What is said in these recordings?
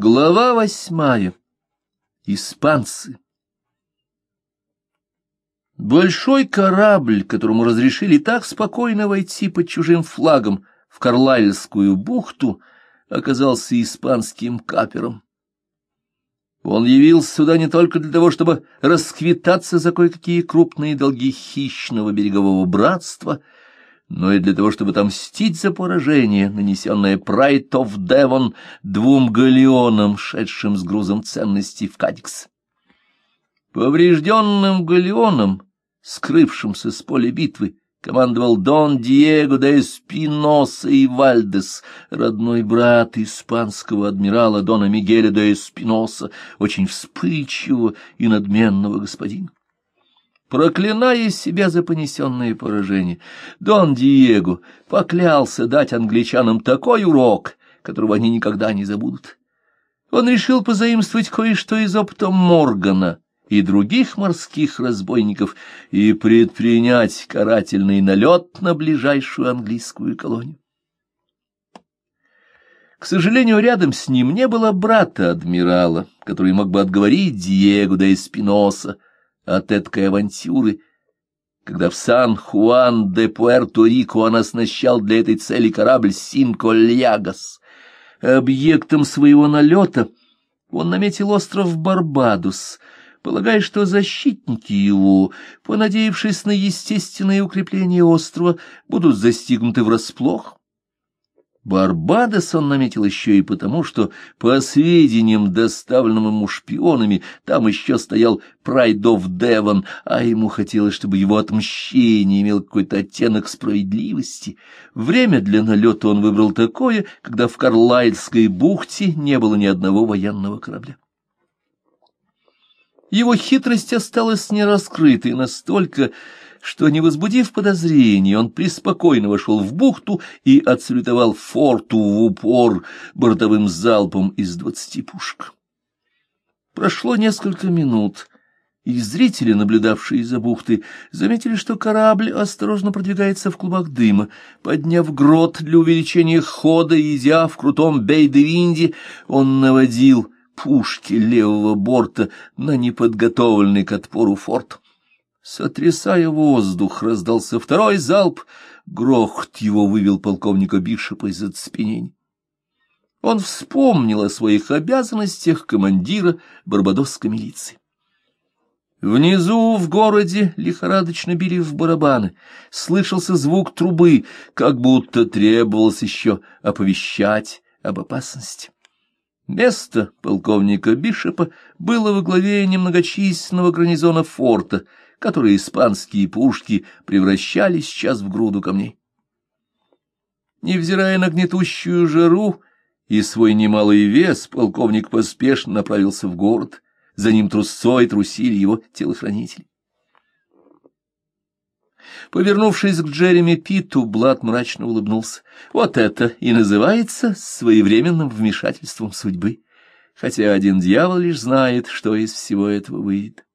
Глава восьмая. Испанцы. Большой корабль, которому разрешили так спокойно войти под чужим флагом в Карлайльскую бухту, оказался испанским капером. Он явился сюда не только для того, чтобы расквитаться за кое-какие крупные долги хищного берегового братства — но и для того, чтобы отомстить за поражение, нанесенное Прайт оф Девон двум галеонам, шедшим с грузом ценностей в Кадикс. Поврежденным галеоном, скрывшимся с поля битвы, командовал Дон Диего де Эспиноса и Вальдес, родной брат испанского адмирала Дона Мигеля де Эспиноса, очень вспыльчивого и надменного господина. Проклиная себя за понесенное поражение, Дон Диего поклялся дать англичанам такой урок, которого они никогда не забудут. Он решил позаимствовать кое-что из опыта Моргана и других морских разбойников и предпринять карательный налет на ближайшую английскую колонию. К сожалению, рядом с ним не было брата адмирала, который мог бы отговорить Диего де Эспиноса, от этой авантюры, когда в Сан-Хуан-де-Пуэрто-Рико он оснащал для этой цели корабль «Синко-Лягас». Объектом своего налета он наметил остров Барбадос, полагая, что защитники его, понадеявшись на естественное укрепление острова, будут застигнуты врасплох. Барбадос он наметил еще и потому, что, по сведениям, доставленным ему шпионами, там еще стоял Прайдов Девон, а ему хотелось, чтобы его отмщение имело какой-то оттенок справедливости. Время для налета он выбрал такое, когда в Карлайльской бухте не было ни одного военного корабля. Его хитрость осталась нераскрытой настолько, что, не возбудив подозрений, он преспокойно вошел в бухту и отсалютовал форту в упор бортовым залпом из двадцати пушек. Прошло несколько минут, и зрители, наблюдавшие за бухты, заметили, что корабль осторожно продвигается в клубах дыма. Подняв грот для увеличения хода и идя в крутом бей-де-винде, он наводил пушки левого борта на неподготовленный к отпору форт. Сотрясая воздух, раздался второй залп. Грохот его вывел полковника Бишопа из оцепенения. Он вспомнил о своих обязанностях командира барбадосской милиции. Внизу в городе лихорадочно били в барабаны, слышался звук трубы, как будто требовалось еще оповещать об опасности. Место полковника Бишопа было во главе немногочисленного гарнизона форта — которые испанские пушки превращали сейчас в груду камней. Невзирая на гнетущую жару и свой немалый вес, полковник поспешно направился в город, за ним трусцой трусили его телохранители. Повернувшись к Джереми Питу, Блад мрачно улыбнулся. Вот это и называется своевременным вмешательством судьбы, хотя один дьявол лишь знает, что из всего этого выйдет.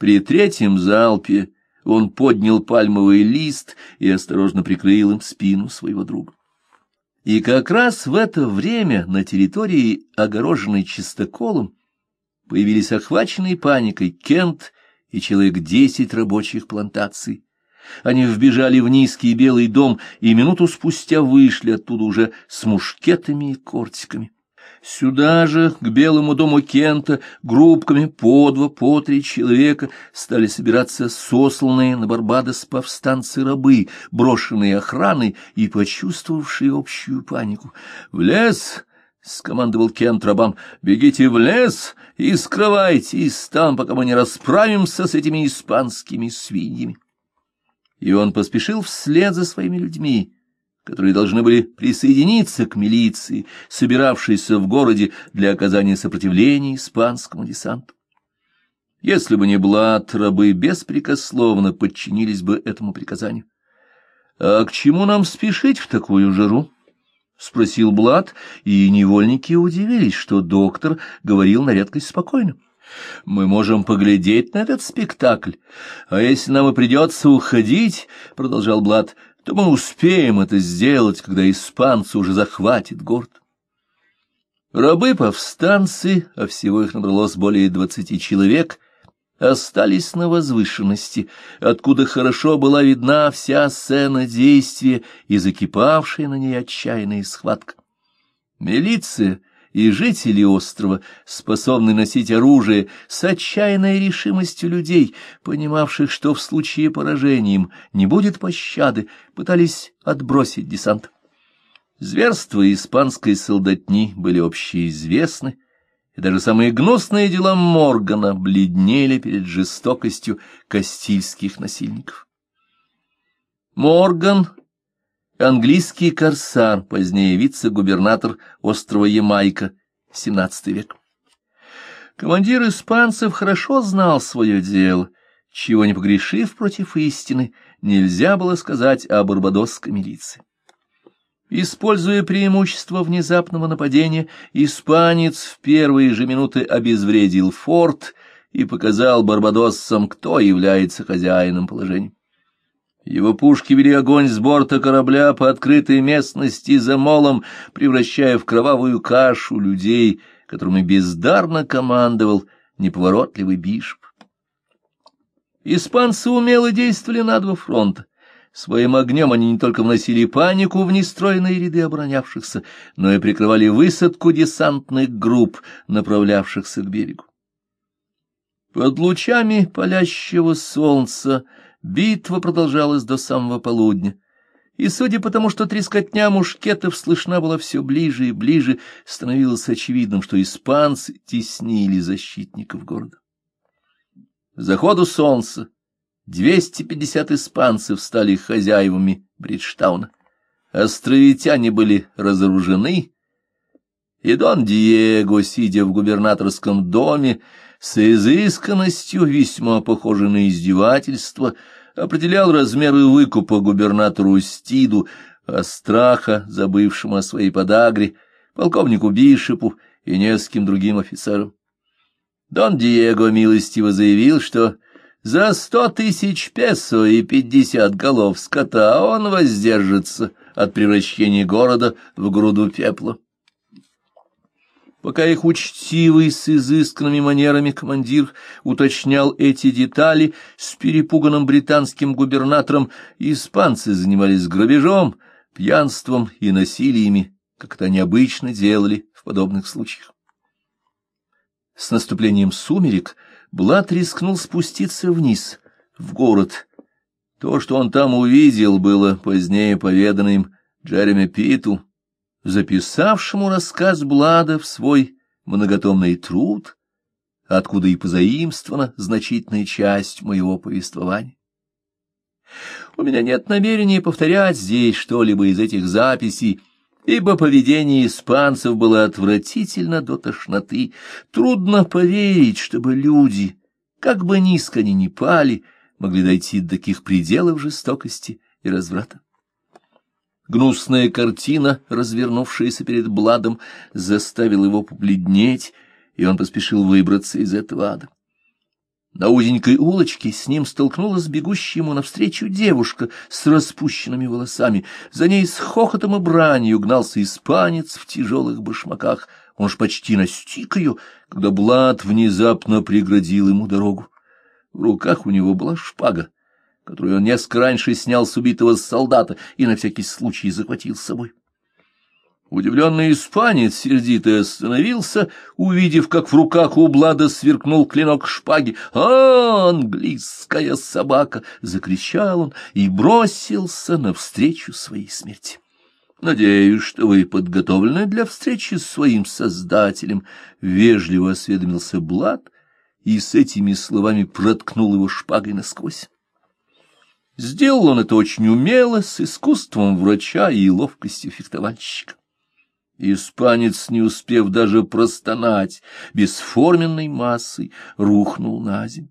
При третьем залпе он поднял пальмовый лист и осторожно прикрыл им спину своего друга. И как раз в это время на территории, огороженной чистоколом, появились охваченные паникой Кент и человек десять рабочих плантаций. Они вбежали в низкий белый дом и минуту спустя вышли оттуда уже с мушкетами и кортиками. Сюда же, к белому дому Кента, группками по два, по три человека стали собираться сосланные на Барбадос повстанцы-рабы, брошенные охраной и почувствовавшие общую панику. «В лес!» — скомандовал Кент рабам. «Бегите в лес и скрывайтесь там, пока мы не расправимся с этими испанскими свиньями». И он поспешил вслед за своими людьми которые должны были присоединиться к милиции, собиравшейся в городе для оказания сопротивления испанскому десанту. Если бы не Блад, рабы беспрекословно подчинились бы этому приказанию. — А к чему нам спешить в такую жару? — спросил Блад, и невольники удивились, что доктор говорил на редкость спокойно. — Мы можем поглядеть на этот спектакль. А если нам и придется уходить, — продолжал Блад, — то мы успеем это сделать, когда испанцы уже захватят город. Рабы-повстанцы, а всего их набралось более двадцати человек, остались на возвышенности, откуда хорошо была видна вся сцена действия и закипавшая на ней отчаянная схватка. Милиция и жители острова, способны носить оружие с отчаянной решимостью людей, понимавших, что в случае поражения им не будет пощады, пытались отбросить десант. Зверства испанской солдатни были общеизвестны, и даже самые гнусные дела Моргана бледнели перед жестокостью кастильских насильников. Морган, английский корсар, позднее вице-губернатор острова Ямайка, XVII век. Командир испанцев хорошо знал свое дело, чего не погрешив против истины, нельзя было сказать о барбадосской милиции. Используя преимущество внезапного нападения, испанец в первые же минуты обезвредил форт и показал барбадоссам, кто является хозяином положения. Его пушки вели огонь с борта корабля по открытой местности за молом, превращая в кровавую кашу людей, которыми бездарно командовал неповоротливый бишп. Испанцы умело действовали на два фронта. Своим огнем они не только вносили панику в нестроенные ряды оборонявшихся, но и прикрывали высадку десантных групп, направлявшихся к берегу. Под лучами палящего солнца битва продолжалась до самого полудня, и, судя по тому, что трескотня мушкетов слышна была все ближе и ближе, становилось очевидным, что испанцы теснили защитников города. заходу солнца 250 испанцев стали хозяевами Бриджтауна. Островитяне были разоружены, и Дон Диего, сидя в губернаторском доме, с изысканностью, весьма похожей на издевательство, определял размеры выкупа губернатору Стиду, а страха, забывшему о своей подагре, полковнику Бишепу и нескольким другим офицерам. Дон Диего милостиво заявил, что за сто тысяч песо и пятьдесят голов скота он воздержится от превращения города в груду пепла. Пока их учтивый с изысканными манерами командир уточнял эти детали, с перепуганным британским губернатором испанцы занимались грабежом, пьянством и насилиями, как это необычно делали в подобных случаях. С наступлением сумерек — Блад рискнул спуститься вниз, в город. То, что он там увидел, было позднее поведано им Джереми Питу, записавшему рассказ Блада в свой многотомный труд, откуда и позаимствована значительная часть моего повествования. У меня нет намерения повторять здесь что-либо из этих записей, ибо поведение испанцев было отвратительно до тошноты. Трудно поверить, чтобы люди, как бы низко они ни пали, могли дойти до таких пределов жестокости и разврата. Гнусная картина, развернувшаяся перед Бладом, заставила его побледнеть, и он поспешил выбраться из этого ада. На узенькой улочке с ним столкнулась бегущая ему навстречу девушка с распущенными волосами. За ней с хохотом и бранью гнался испанец в тяжелых башмаках. Он ж почти настиг ее, когда Блад внезапно преградил ему дорогу. В руках у него была шпага, которую он несколько раньше снял с убитого солдата и на всякий случай захватил с собой. Удивленный испанец сердито остановился, увидев, как в руках у Блада сверкнул клинок шпаги. «А, английская собака!» — закричал он и бросился навстречу своей смерти. «Надеюсь, что вы подготовлены для встречи с своим создателем», — вежливо осведомился Блад и с этими словами проткнул его шпагой насквозь. Сделал он это очень умело, с искусством врача и ловкостью фехтовальщика. Испанец, не успев даже простонать, бесформенной массой рухнул на землю.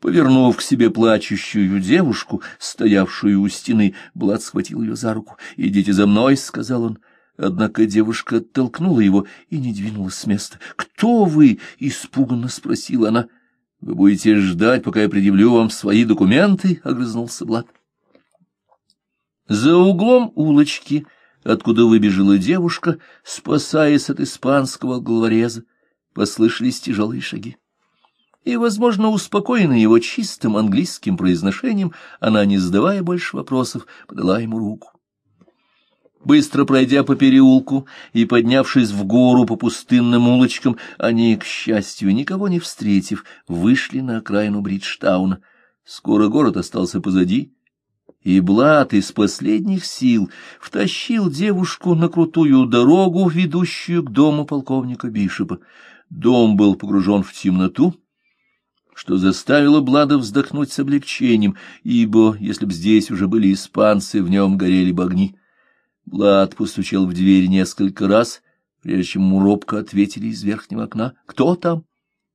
Повернув к себе плачущую девушку, стоявшую у стены, Блад схватил ее за руку. «Идите за мной», — сказал он. Однако девушка оттолкнула его и не двинулась с места. «Кто вы?» — испуганно спросила она. «Вы будете ждать, пока я предъявлю вам свои документы?» — огрызнулся Блад. За углом улочки откуда выбежала девушка, спасаясь от испанского головореза, послышались тяжелые шаги. И, возможно, успокоенная его чистым английским произношением, она, не задавая больше вопросов, подала ему руку. Быстро пройдя по переулку и поднявшись в гору по пустынным улочкам, они, к счастью, никого не встретив, вышли на окраину Бриджтауна. Скоро город остался позади, и Блад из последних сил втащил девушку на крутую дорогу, ведущую к дому полковника Бишопа. Дом был погружен в темноту, что заставило Блада вздохнуть с облегчением, ибо, если б здесь уже были испанцы, в нем горели бы огни. Блад постучал в дверь несколько раз, прежде чем ему робко ответили из верхнего окна. «Кто там?»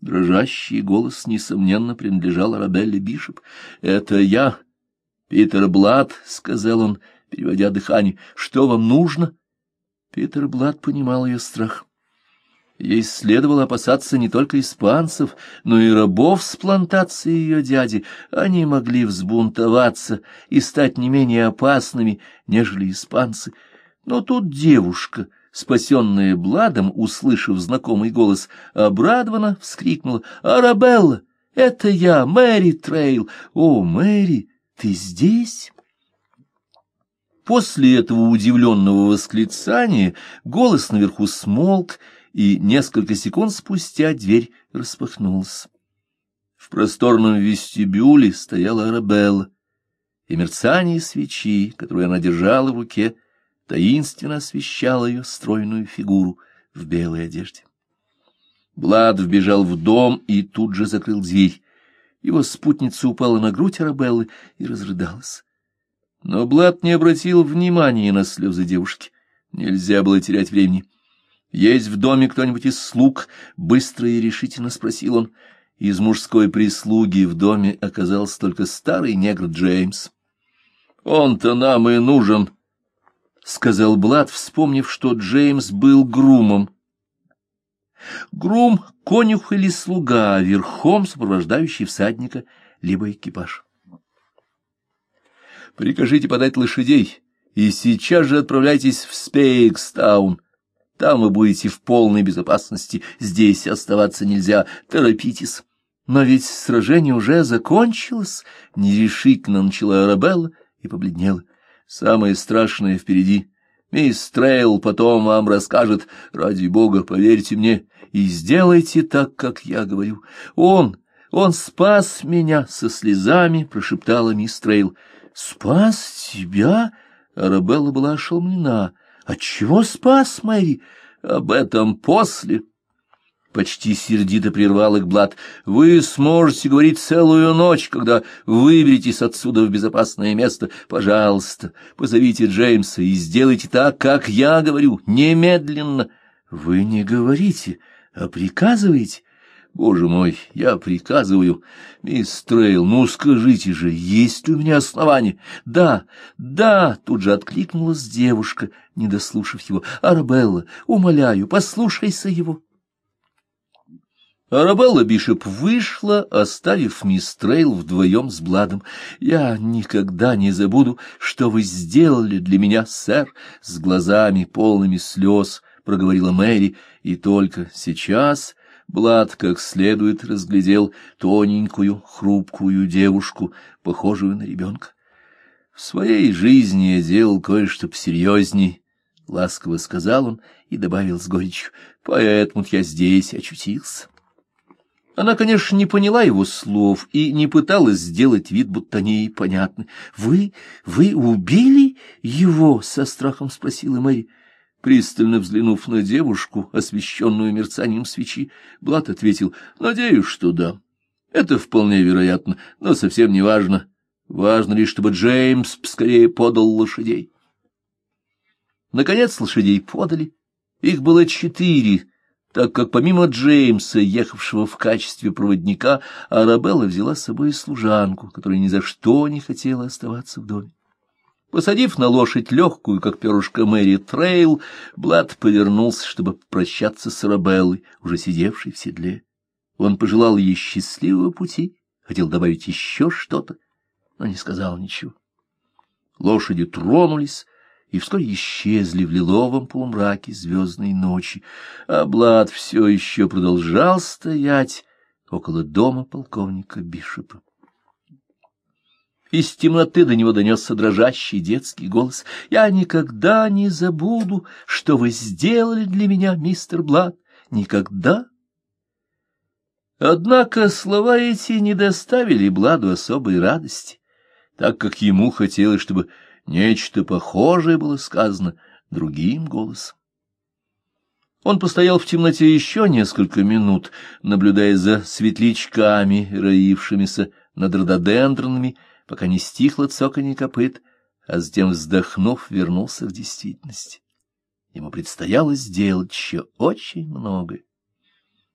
Дрожащий голос, несомненно, принадлежал Арабелле Бишоп. «Это я, Питер Блад», — сказал он, переводя дыхание. «Что вам нужно?» Питер Блад понимал ее страх. Ей следовало опасаться не только испанцев, но и рабов с плантации ее дяди. Они могли взбунтоваться и стать не менее опасными, нежели испанцы. Но тут девушка, спасенная Бладом, услышав знакомый голос, обрадованно вскрикнула «Арабелла! Это я, Мэри Трейл! О, Мэри, ты здесь?» После этого удивленного восклицания голос наверху смолк, и несколько секунд спустя дверь распахнулась. В просторном вестибюле стояла Арабелла, и мерцание свечи, которую она держала в руке, таинственно освещало ее стройную фигуру в белой одежде. Блад вбежал в дом и тут же закрыл дверь. Его спутница упала на грудь Арабеллы и разрыдалась. Но Блад не обратил внимания на слезы девушки. Нельзя было терять времени. «Есть в доме кто-нибудь из слуг?» — быстро и решительно спросил он. Из мужской прислуги в доме оказался только старый негр Джеймс. «Он-то нам и нужен», — сказал Блад, вспомнив, что Джеймс был грумом. Грум — конюх или слуга, верхом сопровождающий всадника, либо экипаж. «Прикажите подать лошадей, и сейчас же отправляйтесь в Спейкстаун», там вы будете в полной безопасности, здесь оставаться нельзя, торопитесь. Но ведь сражение уже закончилось, — нерешительно начала Арабелла и побледнела. Самое страшное впереди. Мисс Трейл потом вам расскажет, ради бога, поверьте мне, и сделайте так, как я говорю. Он, он спас меня со слезами, — прошептала мисс Трейл. Спас тебя? Арабелла была ошеломлена. Отчего спас Мэри? Об этом после. Почти сердито прервал их Блад. Вы сможете говорить целую ночь, когда выберетесь отсюда в безопасное место. Пожалуйста, позовите Джеймса и сделайте так, как я говорю, немедленно. Вы не говорите, а приказываете. Боже мой, я приказываю. Мисс Трейл, ну скажите же, есть ли у меня основания? Да, да, тут же откликнулась девушка, не дослушав его. Арабелла, умоляю, послушайся его. Арабелла Бишоп вышла, оставив мисс Трейл вдвоем с Бладом. «Я никогда не забуду, что вы сделали для меня, сэр», — с глазами полными слез проговорила Мэри, и только сейчас Блад как следует разглядел тоненькую, хрупкую девушку, похожую на ребенка. В своей жизни я делал кое-что посерьезней, — ласково сказал он и добавил с горечью, — поэтому я здесь очутился. Она, конечно, не поняла его слов и не пыталась сделать вид, будто они понятны. — Вы... вы убили его? — со страхом спросила Мэри. Пристально взглянув на девушку, освещенную мерцанием свечи, Блад ответил, — Надеюсь, что да. Это вполне вероятно, но совсем не важно. Важно лишь, чтобы Джеймс скорее подал лошадей. Наконец лошадей подали. Их было четыре, так как помимо Джеймса, ехавшего в качестве проводника, Арабелла взяла с собой служанку, которая ни за что не хотела оставаться в доме. Посадив на лошадь легкую, как перышко Мэри Трейл, Блад повернулся, чтобы прощаться с Арабеллой, уже сидевшей в седле. Он пожелал ей счастливого пути, хотел добавить еще что-то, но не сказал ничего. Лошади тронулись, и вскоре исчезли в лиловом полумраке звездной ночи, а Блад все еще продолжал стоять около дома полковника Бишопа. Из темноты до него донесся дрожащий детский голос. «Я никогда не забуду, что вы сделали для меня, мистер Блад. Никогда!» Однако слова эти не доставили Бладу особой радости, так как ему хотелось, чтобы нечто похожее было сказано другим голосом. Он постоял в темноте еще несколько минут, наблюдая за светлячками, роившимися над рододендронами, пока не стихло цоканье копыт, а затем, вздохнув, вернулся в действительность. Ему предстояло сделать еще очень многое.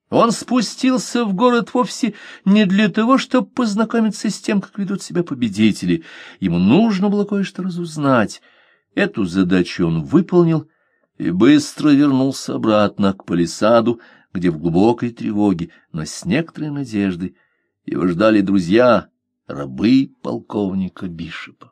Он спустился в город вовсе не для того, чтобы познакомиться с тем, как ведут себя победители. Ему нужно было кое-что разузнать. Эту задачу он выполнил и быстро вернулся обратно к палисаду, где в глубокой тревоге, но с некоторой надеждой его ждали друзья, рабы полковника Бишопа.